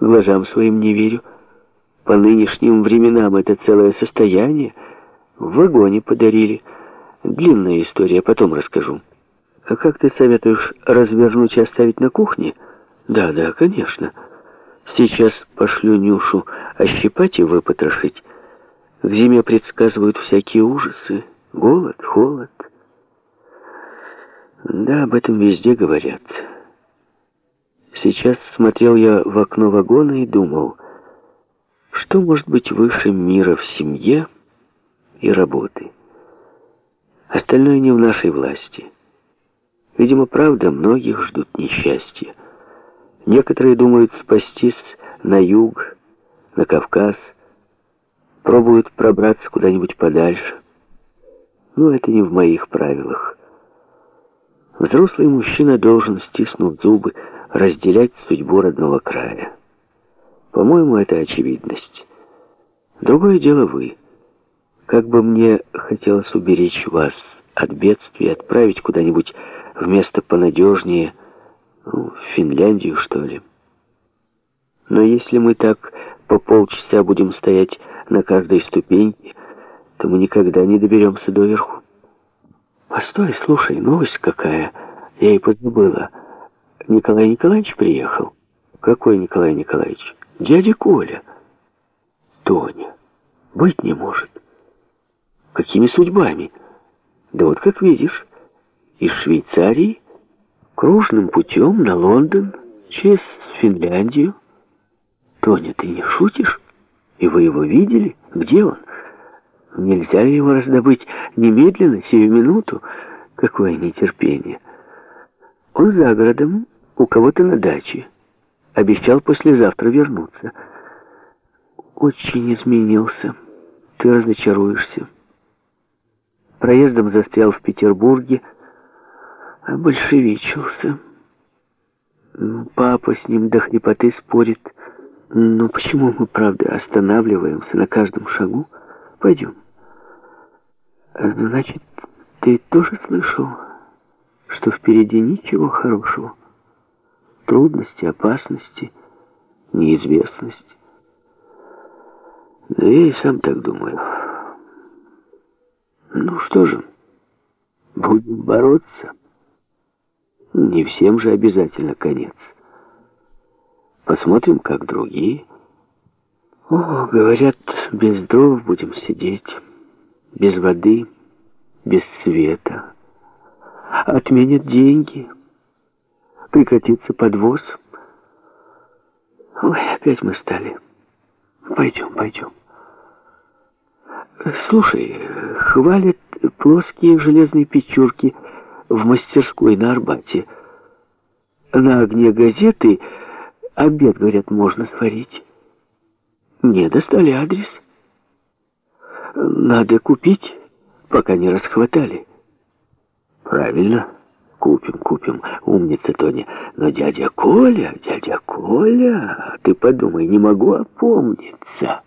Глазам своим не верю. По нынешним временам это целое состояние. В вагоне подарили. Длинная история, потом расскажу. А как ты советуешь развернуть и оставить на кухне? Да, да, конечно. Сейчас пошлю Нюшу ощипать и выпотрошить. В зиме предсказывают всякие ужасы. Голод, холод. Да, об этом везде говорят. Сейчас смотрел я в окно вагона и думал, что может быть выше мира в семье и работы. Остальное не в нашей власти. Видимо, правда, многих ждут несчастья. Некоторые думают спастись на юг, на Кавказ, пробуют пробраться куда-нибудь подальше. Но это не в моих правилах. Взрослый мужчина должен, стиснув зубы, разделять судьбу родного края. По-моему, это очевидность. Другое дело вы. Как бы мне хотелось уберечь вас от бедствий, отправить куда-нибудь в место понадежнее, ну, в Финляндию, что ли. Но если мы так по полчаса будем стоять на каждой ступеньке, то мы никогда не доберемся доверху. Постой, слушай, новость какая. Я и позабыла. Николай Николаевич приехал. Какой Николай Николаевич? Дядя Коля. Тоня. Быть не может. Какими судьбами? Да вот как видишь, из Швейцарии кружным путем на Лондон, через Финляндию. Тоня, ты не шутишь? И вы его видели? Где он? Нельзя ли его раздобыть немедленно, сию минуту? Какое нетерпение. Он за городом, у кого-то на даче. Обещал послезавтра вернуться. Очень изменился. Ты разочаруешься. Проездом застрял в Петербурге, а большевичился. Папа с ним до хрипоты спорит. Но почему мы, правда, останавливаемся на каждом шагу? Пойдем. Значит, ты тоже слышал, что впереди ничего хорошего? Трудности, опасности, неизвестность. Да я и сам так думаю. Ну что же, будем бороться. Не всем же обязательно конец. Посмотрим, как другие. О, говорят, без дров будем сидеть, без воды, без света. Отменят деньги, прекратится подвоз. Ой, опять мы стали. Пойдем, пойдем. Слушай, хвалят плоские железные печурки в мастерской на Арбате. На огне газеты обед, говорят, можно сварить. Не достали адрес. Надо купить, пока не расхватали. Правильно, купим, купим, умница Тоня. Но дядя Коля, дядя Коля, ты подумай, не могу опомниться.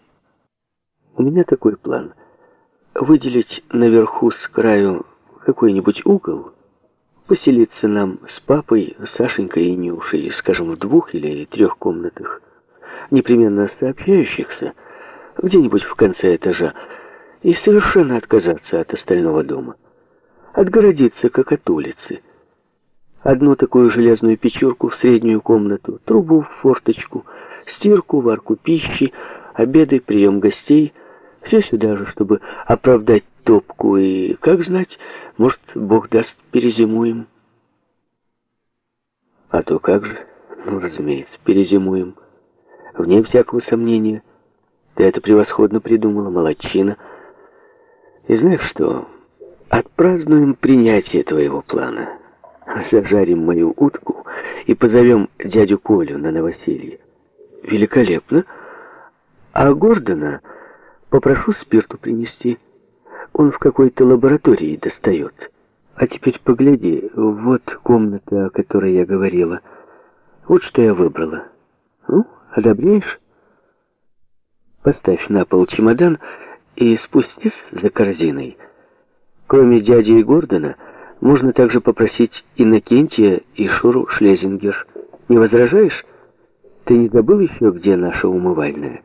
У меня такой план. Выделить наверху с краю какой-нибудь угол, поселиться нам с папой, Сашенькой и Нюшей, скажем, в двух или трех комнатах, непременно сообщающихся, где-нибудь в конце этажа, и совершенно отказаться от остального дома. Отгородиться, как от улицы. Одну такую железную печурку в среднюю комнату, трубу в форточку, стирку, варку пищи, обеды, прием гостей. Все сюда же, чтобы оправдать топку и, как знать, может, Бог даст, перезимуем. А то как же, ну, разумеется, перезимуем. Вне всякого сомнения. Ты это превосходно придумала, молодчина. И знаешь что, отпразднуем принятие твоего плана. Зажарим мою утку и позовем дядю Колю на новоселье. Великолепно. А Гордона попрошу спирту принести. Он в какой-то лаборатории достает. А теперь погляди, вот комната, о которой я говорила. Вот что я выбрала. Ну, одобряешь? Поставь на пол чемодан и спустись за корзиной. Кроме дяди и Гордона, можно также попросить Иннокентия и Шуру Шлезингер. Не возражаешь? Ты не забыл еще, где наша умывальная?»